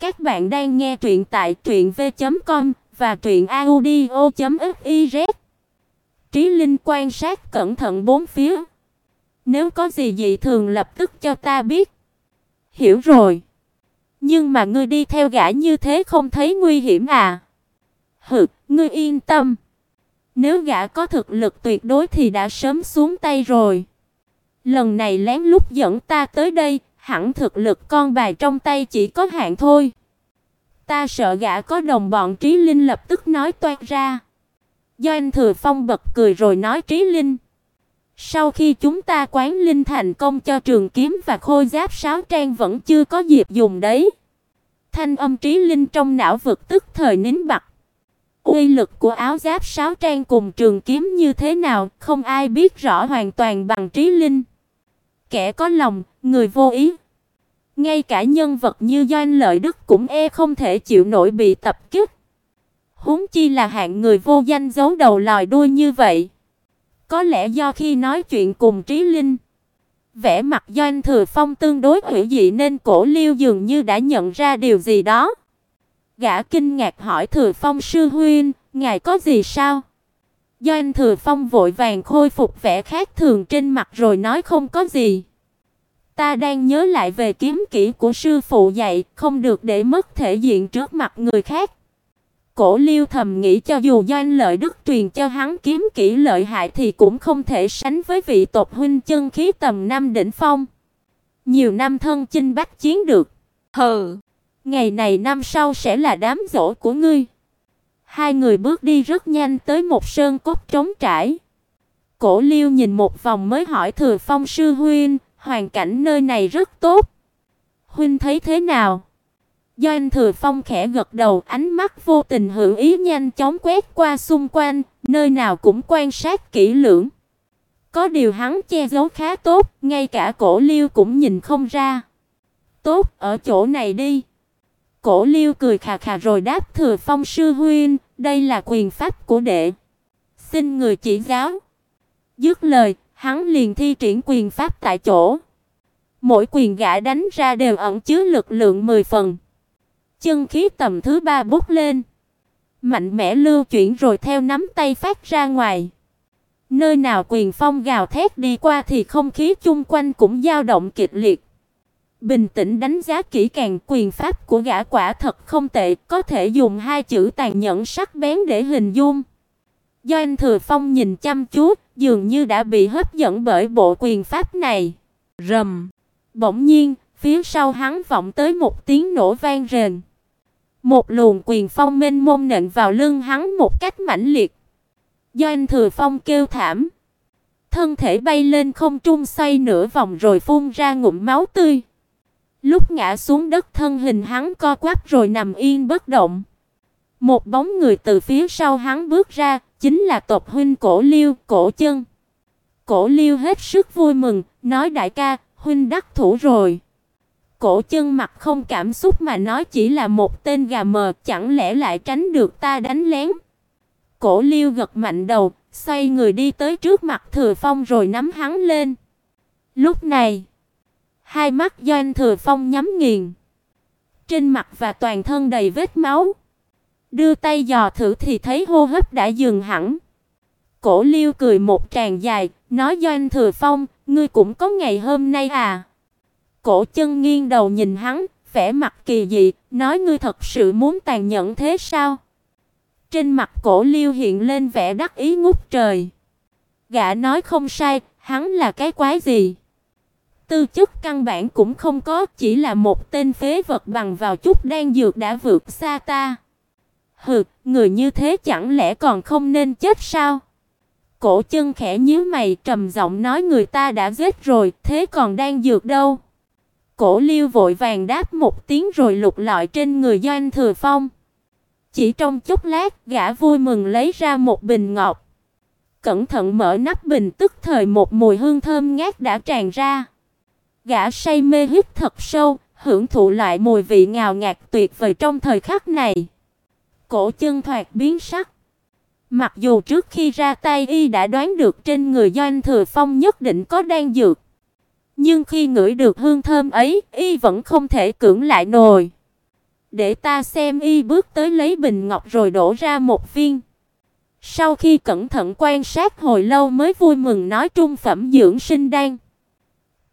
Các bạn đang nghe truyện tại truyệnv.com và truyệnaudio.fiz. Trí Linh quan sát cẩn thận bốn phía. Nếu có gì dị thường lập tức cho ta biết. Hiểu rồi. Nhưng mà ngươi đi theo gã như thế không thấy nguy hiểm à? Hừ, ngươi yên tâm. Nếu gã có thực lực tuyệt đối thì đã sớm xuống tay rồi. Lần này lén lút dẫn ta tới đây, hẳn thực lực con bài trong tay chỉ có hạn thôi. Ta sợ gã có đồng bọn Trí Linh lập tức nói toát ra. Do anh Thừa Phong bật cười rồi nói Trí Linh. Sau khi chúng ta quán linh thành công cho trường kiếm và khôi giáp sáo trang vẫn chưa có dịp dùng đấy. Thanh âm Trí Linh trong não vực tức thời nín bặt. Uy lực của áo giáp sáo trang cùng trường kiếm như thế nào, không ai biết rõ hoàn toàn bằng Trí Linh. Kẻ có lòng, người vô ý. Ngay cả nhân vật như Doanh Lợi Đức cũng e không thể chịu nổi bị tập kích. Huống chi là hạng người vô danh giấu đầu lòi đuôi như vậy. Có lẽ do khi nói chuyện cùng Trí Linh, vẻ mặt Doanh Thừa Phong tương đối hữu dị nên Cổ Liêu dường như đã nhận ra điều gì đó. Gã kinh ngạc hỏi Thừa Phong sư huynh, ngài có gì sao? Doanh Thừa Phong vội vàng khôi phục vẻ khác thường trên mặt rồi nói không có gì. Ta đang nhớ lại về kiếm kỹ của sư phụ dạy, không được để mất thể diện trước mặt người khác. Cổ Liêu thầm nghĩ cho dù Doanh Lợi Đức truyền cho hắn kiếm kỹ lợi hại thì cũng không thể sánh với vị tộc huynh chân khí tầm năm đỉnh phong. Nhiều năm thân chinh bách chiến được. Hừ, ngày này năm sau sẽ là đám dỗ của ngươi. Hai người bước đi rất nhanh tới một sơn cốt trống trải. Cổ Liêu nhìn một vòng mới hỏi Thừa Phong sư huynh, hoàn cảnh nơi này rất tốt. Huynh thấy thế nào? Do anh Thừa Phong khẽ gật đầu, ánh mắt vô tình hữu ý nhanh chóng quét qua xung quanh, nơi nào cũng quan sát kỹ lưỡng. Có điều hắn che giấu khá tốt, ngay cả Cổ Liêu cũng nhìn không ra. "Tốt, ở chỗ này đi." Cổ Liêu cười khà khà rồi đáp Thừa Phong sư huynh, "Đây là quyền pháp của đệ, xin người chỉ giáo." Dứt lời, hắn liền thi triển quyền pháp tại chỗ. Mỗi quyền gã đánh ra đều ẩn chứa lực lượng 10 phần. Chân khí tầm thứ ba bút lên, mạnh mẽ lưu chuyển rồi theo nắm tay phát ra ngoài. Nơi nào quyền phong gào thét đi qua thì không khí chung quanh cũng dao động kịch liệt. Bình tĩnh đánh giá kỹ càng quyền pháp của gã quả thật không tệ, có thể dùng hai chữ tàn nhẫn sắc bén để hình dung. Do anh Thừa Phong nhìn chăm chú, dường như đã bị hấp dẫn bởi bộ quyền pháp này. Rầm. Bỗng nhiên, phía sau hắn vọng tới một tiếng nổ vang rền. Một luồng quyền phong mênh mông nện vào lưng hắn một cách mãnh liệt. Do anh Thừa Phong kêu thảm, thân thể bay lên không trung xoay nửa vòng rồi phun ra ngụm máu tươi. Lúc ngã xuống đất thân hình hắn co quắp rồi nằm yên bất động. Một bóng người từ phía sau hắn bước ra, chính là tộc huynh Cổ Liêu, Cổ Chân. Cổ Liêu hết sức vui mừng, nói đại ca, huynh đắc thủ rồi. Cổ Chân mặt không cảm xúc mà nói chỉ là một tên gà mờ, chẳng lẽ lại tránh được ta đánh lén. Cổ Liêu gật mạnh đầu, xoay người đi tới trước mặt Thừa Phong rồi nắm hắn lên. Lúc này, hai mắt Doanh Thừa Phong nhắm nghiền. Trên mặt và toàn thân đầy vết máu. Đưa tay dò thử thì thấy hô hấp đã dừng hẳn. Cổ Liêu cười một tràng dài, nói Doanh Thừa Phong, ngươi cũng có ngày hôm nay à? Cổ Chân nghiêng đầu nhìn hắn, vẻ mặt kỳ dị, nói ngươi thật sự muốn tàn nhẫn thế sao? Trên mặt Cổ Liêu hiện lên vẻ đắc ý ngút trời. Gã nói không sai, hắn là cái quái gì? Tư chất căn bản cũng không có, chỉ là một tên phế vật bằng vào chút đan dược đã vượt xa ta. Hừ, người như thế chẳng lẽ còn không nên chết sao? Cổ chân khẽ nhíu mày, trầm giọng nói người ta đã giết rồi, thế còn đang dược đâu? Cổ Liêu vội vàng đáp một tiếng rồi lục lọi trên người Doanh Thừa Phong. Chỉ trong chốc lát, gã vui mừng lấy ra một bình ngọc. Cẩn thận mở nắp bình, tức thời một mùi hương thơm ngát đã tràn ra. Gã say mê hít thật sâu, hưởng thụ lại mùi vị ngào ngạt tuyệt vời trong thời khắc này. Cổ chân thoạt biến sắc. Mặc dù trước khi ra tay y đã đoán được trên người Doanh Thừa Phong nhất định có đan dược, nhưng khi ngửi được hương thơm ấy, y vẫn không thể cưỡng lại nổi. Để ta xem y bước tới lấy bình ngọc rồi đổ ra một viên. Sau khi cẩn thận quan sát hồi lâu mới vui mừng nói trung phẩm dưỡng sinh đan.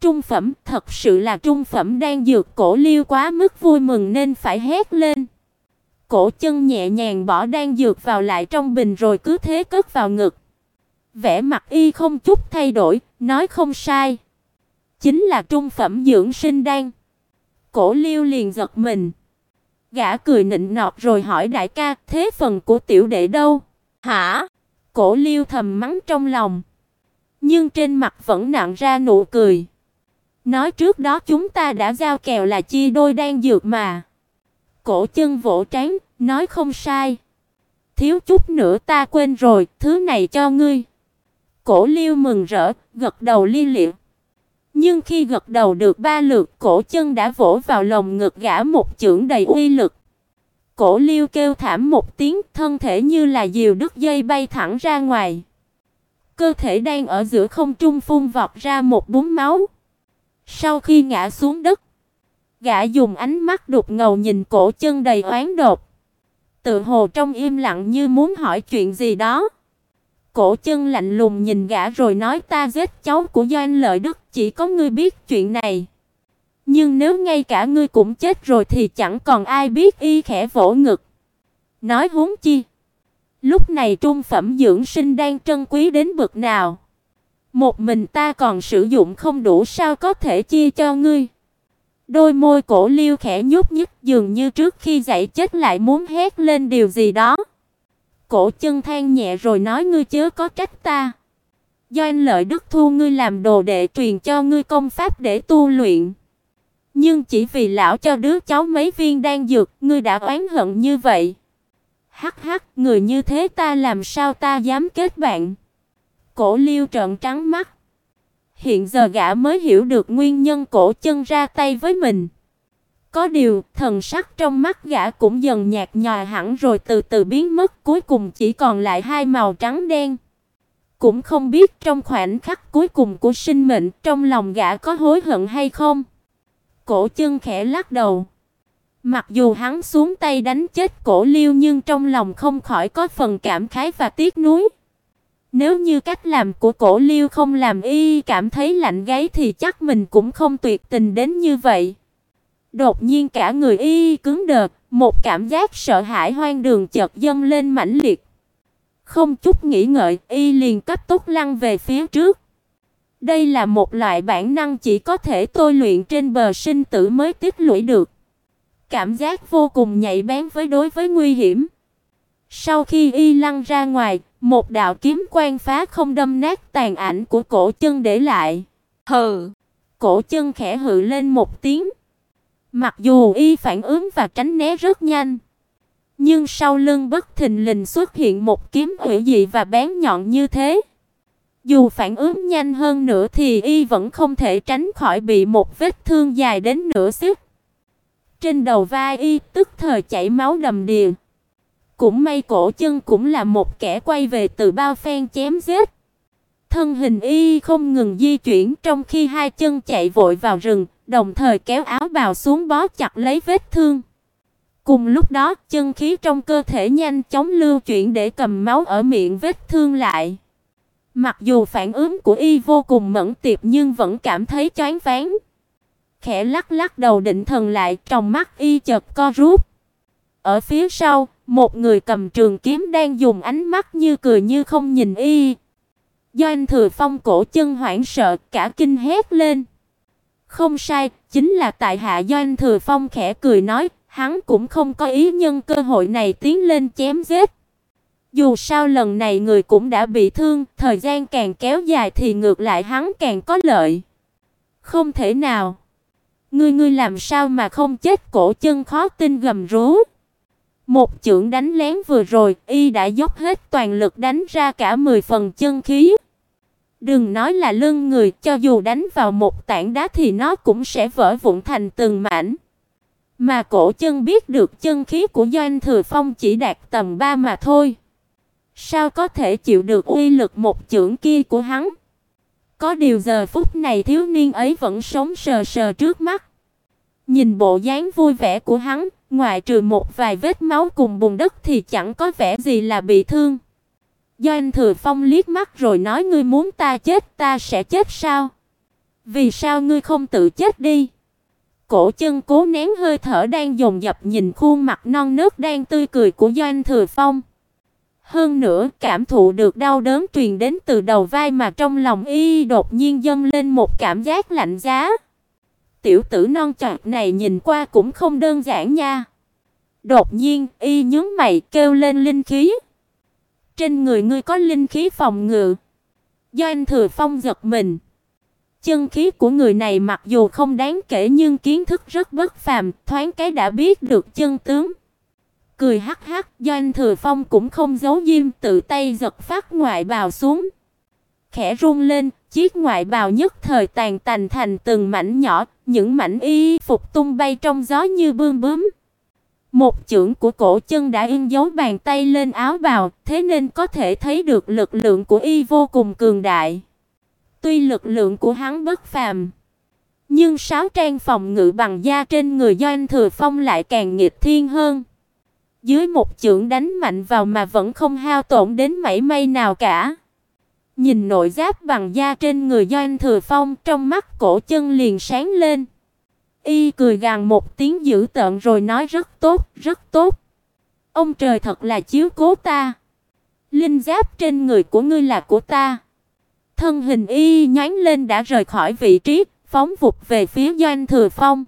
Trung phẩm, thật sự là trung phẩm đang dược cổ Liêu quá mức vui mừng nên phải hét lên. Cổ chân nhẹ nhàng bỏ đan dược vào lại trong bình rồi cứ thế cất vào ngực. Vẻ mặt y không chút thay đổi, nói không sai. Chính là trung phẩm dưỡng sinh đan. Cổ Liêu liền giật mình. Gã cười nịnh nọt rồi hỏi đại ca, thế phần của tiểu đệ đâu? Hả? Cổ Liêu thầm mắng trong lòng, nhưng trên mặt vẫn nặng ra nụ cười. Nói trước đó chúng ta đã giao kèo là chia đôi đang dược mà. Cổ chân vỗ trán, nói không sai. Thiếu chút nữa ta quên rồi, thứ này cho ngươi. Cổ Liêu mừng rỡ, gật đầu li liệm. Nhưng khi gật đầu được ba lượt, cổ chân đã vỗ vào lồng ngực gã một chưởng đầy uy lực. Cổ Liêu kêu thảm một tiếng, thân thể như là diều đứt dây bay thẳng ra ngoài. Cơ thể đang ở giữa không trung phun vọt ra một búng máu. Sau khi ngã xuống đất, gã dùng ánh mắt đục ngầu nhìn cổ chân đầy oán độc. Tự hồ trong im lặng như muốn hỏi chuyện gì đó. Cổ chân lạnh lùng nhìn gã rồi nói ta giết cháu của Doanh Lợi Đức, chỉ có ngươi biết chuyện này. Nhưng nếu ngay cả ngươi cũng chết rồi thì chẳng còn ai biết y khẽ vỗ ngực. Nói huống chi, lúc này trung phẩm dưỡng sinh đang trân quý đến bậc nào. Một mình ta còn sử dụng không đủ sao có thể chia cho ngươi. Đôi môi cổ Liêu khẽ nhúc nhích, dường như trước khi dậy chết lại muốn hét lên điều gì đó. Cổ chân than nhẹ rồi nói ngươi chớ có trách ta. Do anh lợi đức thu ngươi làm đồ đệ truyền cho ngươi công pháp để tu luyện. Nhưng chỉ vì lão cho đứa cháu mấy viên đan dược, ngươi đã oán hận như vậy. Hắc hắc, người như thế ta làm sao ta dám kết bạn? Cổ Liêu trợn trắng mắt. Hiện giờ gã mới hiểu được nguyên nhân cổ chân ra tay với mình. Có điều, thần sắc trong mắt gã cũng dần nhạt nhòa hẳn rồi từ từ biến mất, cuối cùng chỉ còn lại hai màu trắng đen. Cũng không biết trong khoảnh khắc cuối cùng của sinh mệnh, trong lòng gã có hối hận hay không. Cổ chân khẽ lắc đầu. Mặc dù hắn xuống tay đánh chết cổ Liêu nhưng trong lòng không khỏi có phần cảm khái và tiếc nuối. Nếu như cách làm của cổ Liêu không làm y cảm thấy lạnh gáy thì chắc mình cũng không tuyệt tình đến như vậy. Đột nhiên cả người y cứng đờ, một cảm giác sợ hãi hoang đường chợt dâng lên mãnh liệt. Không chút nghĩ ngợi, y liền cấp tốc lăn về phía trước. Đây là một loại bản năng chỉ có thể tôi luyện trên bờ sinh tử mới tích lũy được. Cảm giác vô cùng nhạy bén với đối với nguy hiểm. Sau khi y lăn ra ngoài, một đạo kiếm quang phá không đâm nát tàn ảnh của cổ chân để lại. Hừ. Cổ chân khẽ hừ lên một tiếng. Mặc dù y phản ứng và tránh né rất nhanh, nhưng sau lưng bất thình lình xuất hiện một kiếm hủy dị và bén nhọn như thế. Dù phản ứng nhanh hơn nữa thì y vẫn không thể tránh khỏi bị một vết thương dài đến nửa xích. Trên đầu vai y tức thời chảy máu đầm đìa. Cũng may cổ chân cũng là một kẻ quay về từ bao phen chém giết. Thân hình y không ngừng di chuyển trong khi hai chân chạy vội vào rừng, đồng thời kéo áo bào xuống bó chặt lấy vết thương. Cùng lúc đó, chân khí trong cơ thể nhanh chóng lưu chuyển để cầm máu ở miệng vết thương lại. Mặc dù phản ứng của y vô cùng mẫn tiệp nhưng vẫn cảm thấy choáng váng. Khẽ lắc lắc đầu định thần lại, trong mắt y chợt co rút. Ở phía sau, một người cầm trường kiếm đang dùng ánh mắt như cười như không nhìn y. Do anh Thừa Phong cổ chân hoảng sợ, cả kinh hét lên. Không sai, chính là tại hạ do anh Thừa Phong khẽ cười nói, hắn cũng không có ý nhân cơ hội này tiến lên chém giết. Dù sao lần này người cũng đã bị thương, thời gian càng kéo dài thì ngược lại hắn càng có lợi. Không thể nào. Ngươi ngươi làm sao mà không chết cổ chân khó tin gầm rú. Một chưởng đánh lén vừa rồi, y đã dốc hết toàn lực đánh ra cả 10 phần chân khí. Đừng nói là lưng người, cho dù đánh vào một tảng đá thì nó cũng sẽ vỡ vụn thành từng mảnh. Mà cổ chân biết được chân khí của Doanh Thừa Phong chỉ đạt tầm 3 mà thôi. Sao có thể chịu được uy lực một chưởng kia của hắn? Có điều giờ phút này thiếu niên ấy vẫn sống sờ sờ trước mắt. Nhìn bộ dáng vui vẻ của hắn, ngoại trừ một vài vết máu cùng bùn đất thì chẳng có vẻ gì là bị thương. Doanh Thừa Phong liếc mắt rồi nói ngươi muốn ta chết, ta sẽ chết sao? Vì sao ngươi không tự chết đi? Cổ chân cố nén hơi thở đang dồn dập nhìn khuôn mặt non nớt đang tươi cười của Doanh Thừa Phong. Hơn nữa, cảm thụ được đau đớn truyền đến từ đầu vai mà trong lòng y đột nhiên dâng lên một cảm giác lạnh giá. Tiểu tử non chọt này nhìn qua cũng không đơn giản nha. Đột nhiên, y nhướng mày kêu lên linh khí. Trên người ngươi có linh khí phòng ngự. Doanh Thừa Phong giật mình. Chân khí của người này mặc dù không đáng kể nhưng kiến thức rất bất phàm, thoáng cái đã biết được chân tướng. Cười hắc hắc, Doanh Thừa Phong cũng không giấu diêm, tự tay giật phát ngoại bào xuống. Khẽ run lên, chiếc ngoại bào nhất thời tàn tành thành từng mảnh nhỏ, những mảnh y phục tung bay trong gió như bươm bướm. Một chưởng của cổ chân đã in dấu bàn tay lên áo bào, thế nên có thể thấy được lực lượng của y vô cùng cường đại. Tuy lực lượng của hắn bất phàm, nhưng sáu trang phòng ngự bằng da trên người Doanh Thừa Phong lại càng nghịch thiên hơn. Dưới một chưởng đánh mạnh vào mà vẫn không hao tổn đến mảy may nào cả. Nhìn nội giáp bằng da trên người Doanh Thừa Phong, trong mắt cổ chân liền sáng lên. Y cười gằn một tiếng dữ tợn rồi nói rất tốt, rất tốt. Ông trời thật là chiếu cố ta. Linh giáp trên người của ngươi là của ta. Thân hình y nhoáng lên đã rời khỏi vị trí, phóng vụt về phía Doanh Thừa Phong.